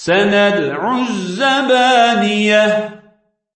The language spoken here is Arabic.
سندع الزبانية.